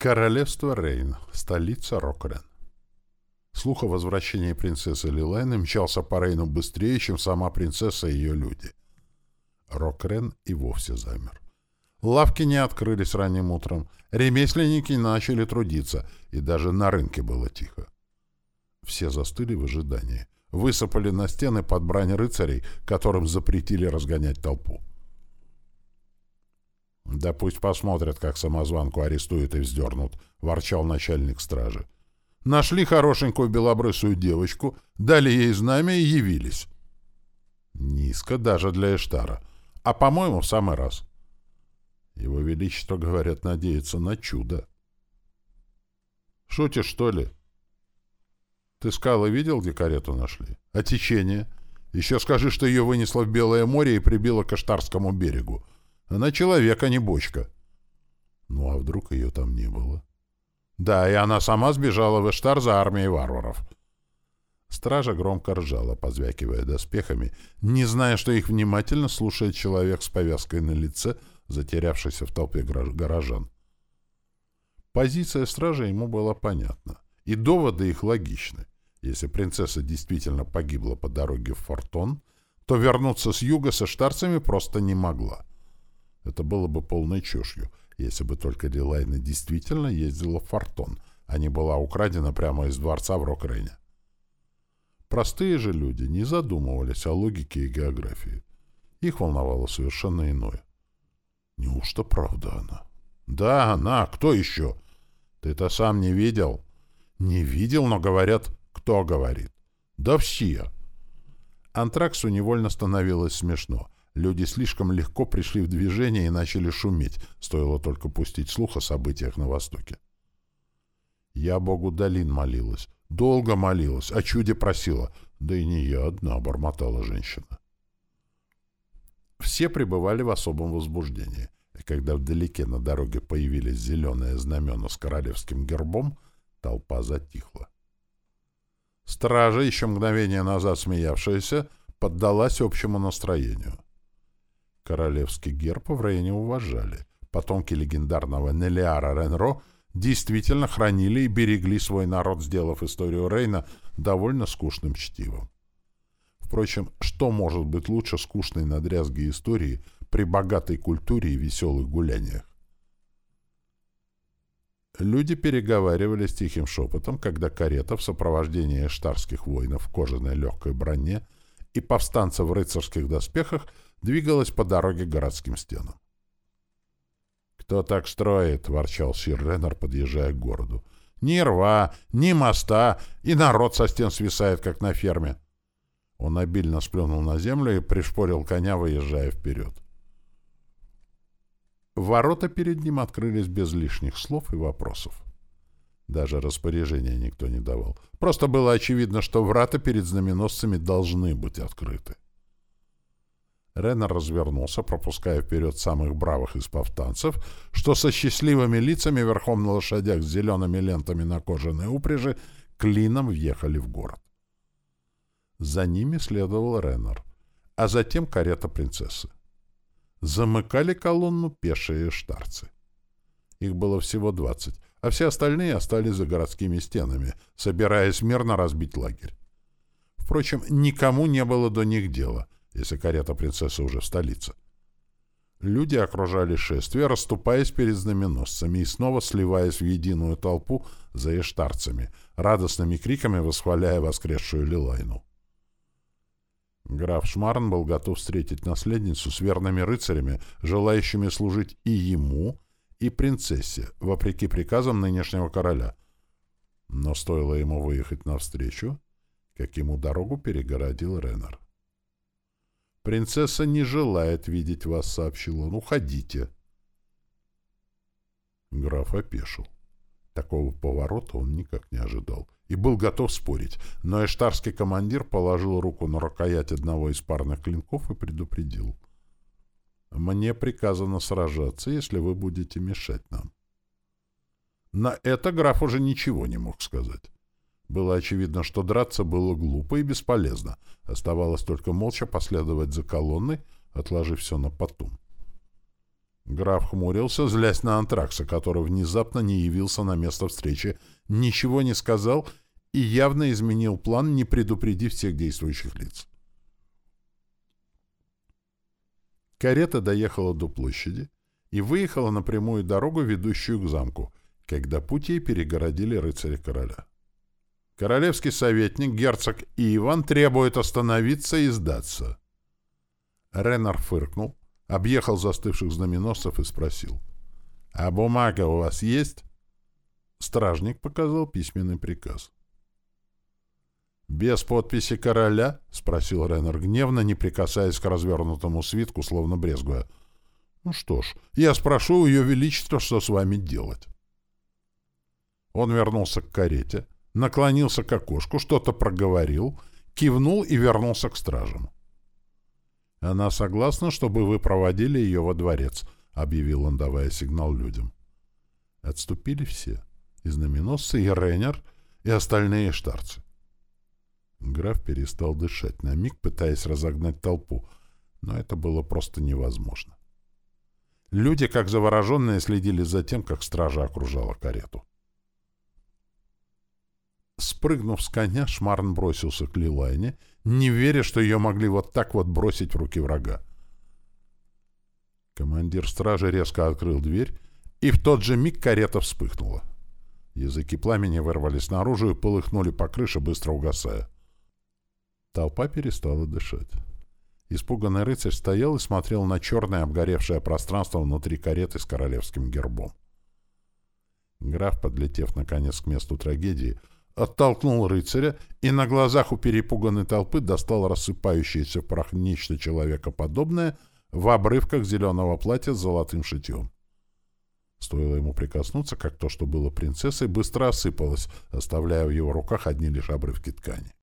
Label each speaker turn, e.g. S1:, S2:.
S1: Королевство Рейн, столица Рокрен. Слух о возвращении принцессы Лилайны мчался по Рейну быстрее, чем сама принцесса и ее люди. Рокрен и вовсе замер. Лавки не открылись ранним утром, ремесленники начали трудиться, и даже на рынке было тихо. Все застыли в ожидании. Высыпали на стены под брань рыцарей, которым запретили разгонять толпу. «Да пусть посмотрят, как самозванку арестуют и вздернут», — ворчал начальник стражи. «Нашли хорошенькую белобрысую девочку, дали ей знамя и явились». Низко даже для Эштара, а, по-моему, в самый раз. Его Величество, говорят, надеется на чудо. «Шутишь, что ли?» «Ты скалы видел, где карету нашли? А течение? Еще скажи, что ее вынесло в Белое море и прибило к Аштарскому берегу. Она человек, а не бочка. Ну, а вдруг ее там не было? Да, и она сама сбежала в Эштар за армией варваров. Стража громко ржала, позвякивая доспехами, не зная, что их внимательно слушает человек с повязкой на лице, затерявшийся в толпе горожан. Позиция стражи ему была понятна, и доводы их логичны. Если принцесса действительно погибла по дороге в Фортон, то вернуться с юга со штарцами просто не могла. Это было бы полной чушью, если бы только Лилайна действительно ездила в Фортон, а не была украдена прямо из дворца в Рокрейне. Простые же люди не задумывались о логике и географии. Их волновало совершенно иное. Неужто правда она? Да, она. Кто еще? Ты-то сам не видел? Не видел, но говорят, кто говорит? Да все. Антраксу невольно становилось смешно. Люди слишком легко пришли в движение и начали шуметь, стоило только пустить слух о событиях на Востоке. Я Богу долин молилась, долго молилась, о чуде просила, да и не я одна, бормотала женщина. Все пребывали в особом возбуждении, и когда вдалеке на дороге появились зеленые знамена с королевским гербом, толпа затихла. Стража, еще мгновение назад смеявшаяся, поддалась общему настроению — Королевский герб в районе уважали. Потомки легендарного Нелиара Ренро действительно хранили и берегли свой народ, сделав историю Рейна довольно скучным чтивом. Впрочем, что может быть лучше скучной надрязги истории при богатой культуре и веселых гуляниях? Люди переговаривались тихим шепотом, когда карета в сопровождении эштарских воинов в кожаной легкой броне и повстанцев в рыцарских доспехах двигалась по дороге к городским стенам. «Кто так строит?» — ворчал сир Реннер, подъезжая к городу. «Ни рва, ни моста, и народ со стен свисает, как на ферме». Он обильно сплюнул на землю и пришпорил коня, выезжая вперед. Ворота перед ним открылись без лишних слов и вопросов. Даже распоряжения никто не давал. Просто было очевидно, что врата перед знаменосцами должны быть открыты. Реннер развернулся, пропуская вперед самых бравых из повстанцев, что со счастливыми лицами верхом на лошадях с зелеными лентами на кожаной упряжи клином въехали в город. За ними следовал Реннер, а затем карета принцессы. Замыкали колонну пешие штарцы. Их было всего двадцать, а все остальные остались за городскими стенами, собираясь мирно разбить лагерь. Впрочем, никому не было до них дела — если карета принцессы уже в столице. Люди окружали шествие, расступаясь перед знаменосцами и снова сливаясь в единую толпу за эштарцами, радостными криками восхваляя воскресшую Лилайну. Граф Шмарн был готов встретить наследницу с верными рыцарями, желающими служить и ему, и принцессе, вопреки приказам нынешнего короля. Но стоило ему выехать навстречу, как ему дорогу перегородил Реннер. «Принцесса не желает видеть вас», — сообщил он. «Уходите». Граф опешил. Такого поворота он никак не ожидал и был готов спорить, но эштарский командир положил руку на рукоять одного из парных клинков и предупредил. «Мне приказано сражаться, если вы будете мешать нам». На это граф уже ничего не мог сказать. Было очевидно, что драться было глупо и бесполезно. Оставалось только молча последовать за колонной, отложив все на потом. Граф хмурился, злясь на антракса, который внезапно не явился на место встречи, ничего не сказал и явно изменил план, не предупредив всех действующих лиц. Карета доехала до площади и выехала на прямую дорогу, ведущую к замку, когда путь ей перегородили рыцари короля. Королевский советник, герцог Иван требуют остановиться и сдаться. Ренар фыркнул, объехал застывших знаменосцев и спросил. — А бумага у вас есть? Стражник показал письменный приказ. «Без подписи короля?» — спросил Реннер гневно, не прикасаясь к развернутому свитку, словно брезгуя. «Ну что ж, я спрошу у ее величества, что с вами делать». Он вернулся к карете, наклонился к окошку, что-то проговорил, кивнул и вернулся к стражам. «Она согласна, чтобы вы проводили ее во дворец», — объявил он, давая сигнал людям. Отступили все — и знаменосцы, и Рейнер, и остальные штарцы. Граф перестал дышать, на миг пытаясь разогнать толпу, но это было просто невозможно. Люди, как завороженные, следили за тем, как стража окружала карету. Спрыгнув с коня, Шмарн бросился к Лилайне, не веря, что ее могли вот так вот бросить в руки врага. Командир стражи резко открыл дверь, и в тот же миг карета вспыхнула. Языки пламени вырвались наружу и полыхнули по крыше, быстро угасая. Толпа перестала дышать. Испуганный рыцарь стоял и смотрел на черное обгоревшее пространство внутри кареты с королевским гербом. Граф, подлетев наконец к месту трагедии, оттолкнул рыцаря и на глазах у перепуганной толпы достал рассыпающееся в прах нечто человекоподобное в обрывках зеленого платья с золотым шитьем. Стоило ему прикоснуться, как то, что было принцессой, быстро осыпалось, оставляя в его руках одни лишь обрывки ткани.